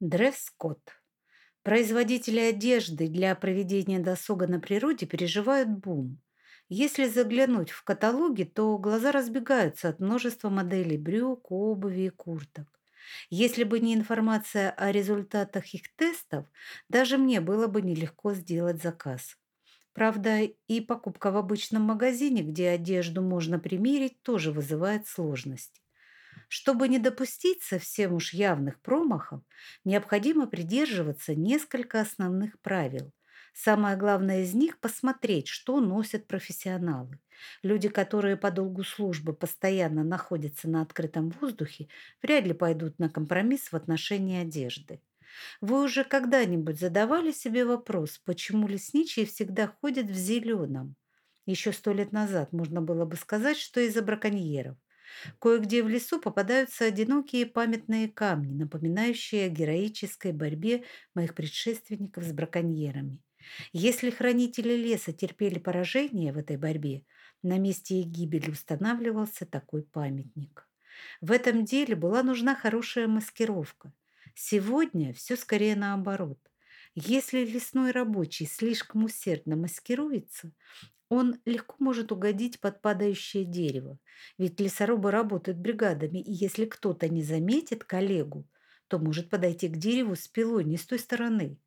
Дресс-код. Производители одежды для проведения досуга на природе переживают бум. Если заглянуть в каталоги, то глаза разбегаются от множества моделей брюк, обуви и курток. Если бы не информация о результатах их тестов, даже мне было бы нелегко сделать заказ. Правда, и покупка в обычном магазине, где одежду можно примерить, тоже вызывает сложности. Чтобы не допустить совсем уж явных промахов, необходимо придерживаться несколько основных правил. Самое главное из них – посмотреть, что носят профессионалы. Люди, которые по долгу службы постоянно находятся на открытом воздухе, вряд ли пойдут на компромисс в отношении одежды. Вы уже когда-нибудь задавали себе вопрос, почему лесничие всегда ходят в зеленом? Еще сто лет назад можно было бы сказать, что из-за браконьеров. Кое-где в лесу попадаются одинокие памятные камни, напоминающие о героической борьбе моих предшественников с браконьерами. Если хранители леса терпели поражение в этой борьбе, на месте их гибели устанавливался такой памятник. В этом деле была нужна хорошая маскировка. Сегодня все скорее наоборот. Если лесной рабочий слишком усердно маскируется, он легко может угодить под падающее дерево, ведь лесорубы работают бригадами, и если кто-то не заметит коллегу, то может подойти к дереву с пилой не с той стороны.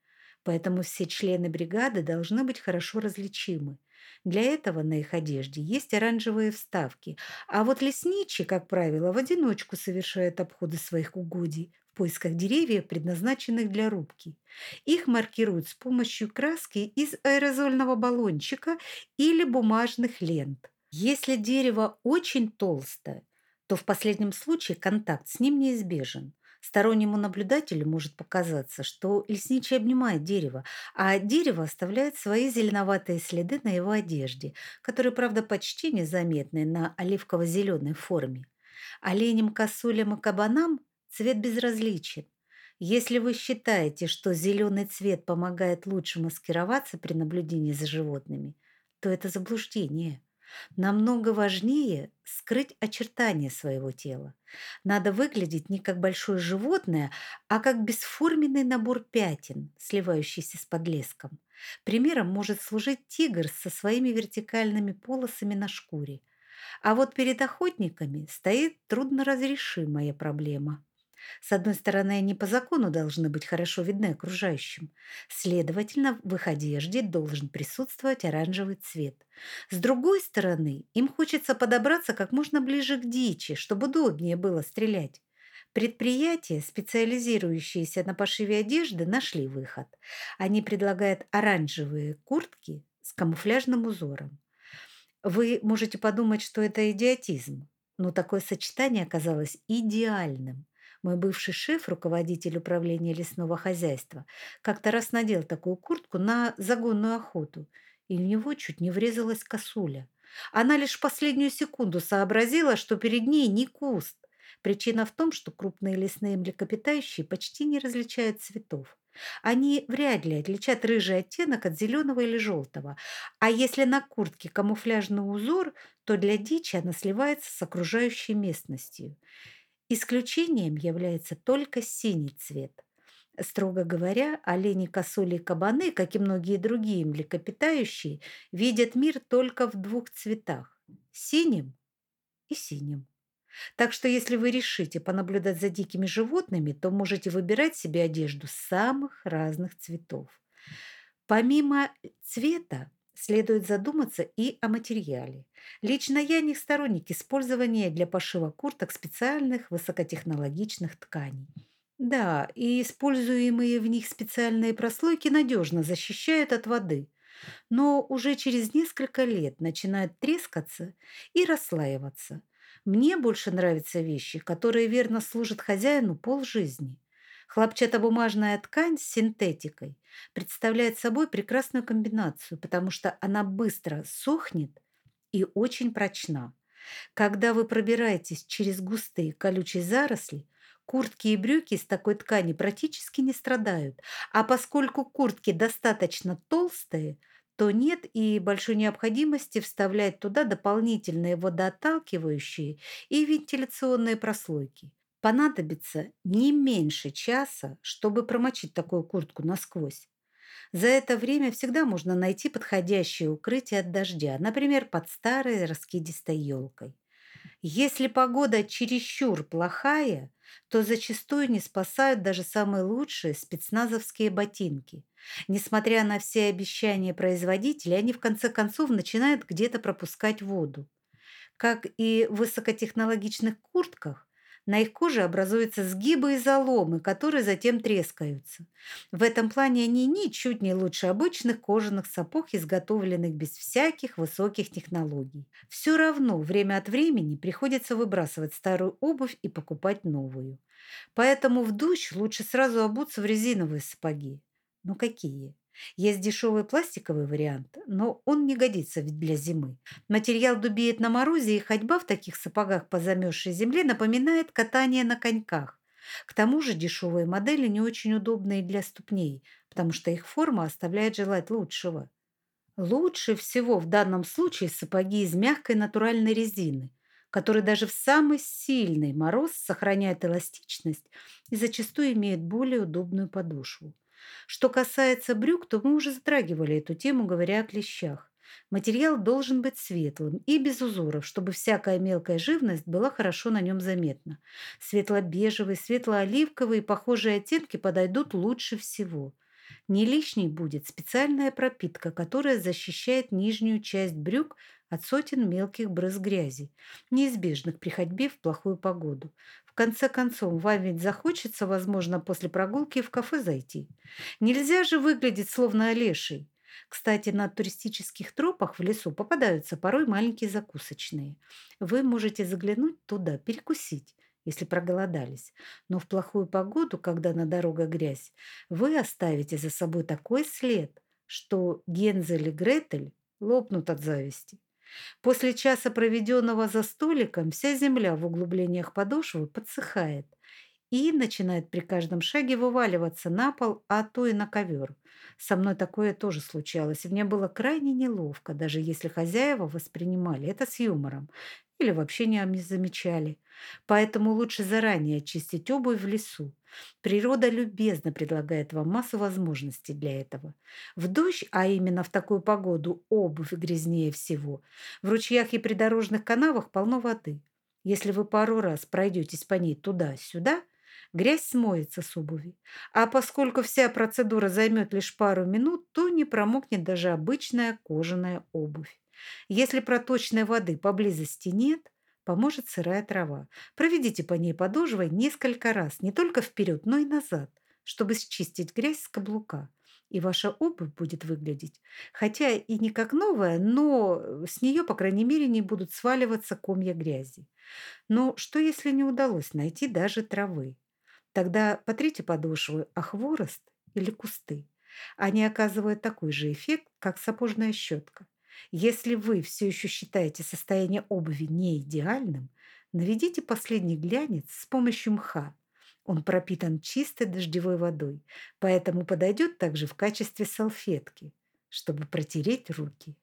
Поэтому все члены бригады должны быть хорошо различимы. Для этого на их одежде есть оранжевые вставки, а вот лесничий, как правило, в одиночку совершает обходы своих угодий поисках деревьев, предназначенных для рубки. Их маркируют с помощью краски из аэрозольного баллончика или бумажных лент. Если дерево очень толстое, то в последнем случае контакт с ним неизбежен. Стороннему наблюдателю может показаться, что лесничий обнимает дерево, а дерево оставляет свои зеленоватые следы на его одежде, которые, правда, почти незаметны на оливково-зеленой форме. Оленям, косулям и кабанам цвет безразличен. Если вы считаете, что зеленый цвет помогает лучше маскироваться при наблюдении за животными, то это заблуждение. Намного важнее скрыть очертания своего тела. Надо выглядеть не как большое животное, а как бесформенный набор пятен, сливающийся с подлеском. Примером может служить тигр со своими вертикальными полосами на шкуре. А вот перед охотниками стоит трудноразрешимая проблема – с одной стороны, они по закону должны быть хорошо видны окружающим. Следовательно, в их одежде должен присутствовать оранжевый цвет. С другой стороны, им хочется подобраться как можно ближе к дичи, чтобы удобнее было стрелять. Предприятия, специализирующиеся на пошиве одежды, нашли выход. Они предлагают оранжевые куртки с камуфляжным узором. Вы можете подумать, что это идиотизм, но такое сочетание оказалось идеальным. Мой бывший шеф, руководитель управления лесного хозяйства, как-то раз надел такую куртку на загонную охоту, и у него чуть не врезалась косуля. Она лишь в последнюю секунду сообразила, что перед ней не куст. Причина в том, что крупные лесные млекопитающие почти не различают цветов. Они вряд ли отличат рыжий оттенок от зеленого или желтого. А если на куртке камуфляжный узор, то для дичи она сливается с окружающей местностью. Исключением является только синий цвет. Строго говоря, олени, косули и кабаны, как и многие другие млекопитающие, видят мир только в двух цветах – синим и синим. Так что если вы решите понаблюдать за дикими животными, то можете выбирать себе одежду самых разных цветов. Помимо цвета, следует задуматься и о материале. Лично я не сторонник использования для пошива курток специальных высокотехнологичных тканей. Да, и используемые в них специальные прослойки надежно защищают от воды, но уже через несколько лет начинают трескаться и расслаиваться. Мне больше нравятся вещи, которые верно служат хозяину полжизни. Хлопчатобумажная ткань с синтетикой представляет собой прекрасную комбинацию, потому что она быстро сохнет и очень прочна. Когда вы пробираетесь через густые колючие заросли, куртки и брюки из такой ткани практически не страдают, а поскольку куртки достаточно толстые, то нет и большой необходимости вставлять туда дополнительные водоотталкивающие и вентиляционные прослойки. Понадобится не меньше часа, чтобы промочить такую куртку насквозь. За это время всегда можно найти подходящее укрытие от дождя, например, под старой раскидистой елкой. Если погода чересчур плохая, то зачастую не спасают даже самые лучшие спецназовские ботинки. Несмотря на все обещания производителей, они в конце концов начинают где-то пропускать воду. Как и в высокотехнологичных куртках, на их коже образуются сгибы и заломы, которые затем трескаются. В этом плане они ничуть не лучше обычных кожаных сапог, изготовленных без всяких высоких технологий. Все равно время от времени приходится выбрасывать старую обувь и покупать новую. Поэтому в душ лучше сразу обуться в резиновые сапоги. Ну какие? Есть дешевый пластиковый вариант, но он не годится для зимы. Материал дубеет на морозе, и ходьба в таких сапогах по замерзшей земле напоминает катание на коньках. К тому же дешевые модели не очень удобные для ступней, потому что их форма оставляет желать лучшего. Лучше всего в данном случае сапоги из мягкой натуральной резины, которые даже в самый сильный мороз сохраняют эластичность и зачастую имеют более удобную подошву. Что касается брюк, то мы уже затрагивали эту тему, говоря о клещах. Материал должен быть светлым и без узоров, чтобы всякая мелкая живность была хорошо на нем заметна. Светло-бежевый, светло-оливковый и похожие оттенки подойдут лучше всего. Не лишней будет специальная пропитка, которая защищает нижнюю часть брюк от сотен мелких брызг грязи, неизбежных при ходьбе в плохую погоду конце концов, вам ведь захочется, возможно, после прогулки в кафе зайти. Нельзя же выглядеть словно олеший. Кстати, на туристических тропах в лесу попадаются порой маленькие закусочные. Вы можете заглянуть туда, перекусить, если проголодались. Но в плохую погоду, когда на дорогах грязь, вы оставите за собой такой след, что Гензель и Гретель лопнут от зависти. После часа, проведенного за столиком, вся земля в углублениях подошвы подсыхает и начинает при каждом шаге вываливаться на пол, а то и на ковер. Со мной такое тоже случалось, и мне было крайне неловко, даже если хозяева воспринимали это с юмором или вообще не замечали. Поэтому лучше заранее очистить обувь в лесу. Природа любезно предлагает вам массу возможностей для этого. В дождь, а именно в такую погоду, обувь грязнее всего. В ручьях и придорожных канавах полно воды. Если вы пару раз пройдетесь по ней туда-сюда, грязь смоется с обуви. А поскольку вся процедура займет лишь пару минут, то не промокнет даже обычная кожаная обувь. Если проточной воды поблизости нет, поможет сырая трава. Проведите по ней подошвой несколько раз, не только вперед, но и назад, чтобы счистить грязь с каблука. И ваша обувь будет выглядеть, хотя и не как новая, но с нее, по крайней мере, не будут сваливаться комья грязи. Но что, если не удалось найти даже травы? Тогда потрите подошвы о хворост или кусты. Они оказывают такой же эффект, как сапожная щетка. Если вы все еще считаете состояние обуви не идеальным, наведите последний глянец с помощью мха. Он пропитан чистой дождевой водой, поэтому подойдет также в качестве салфетки, чтобы протереть руки.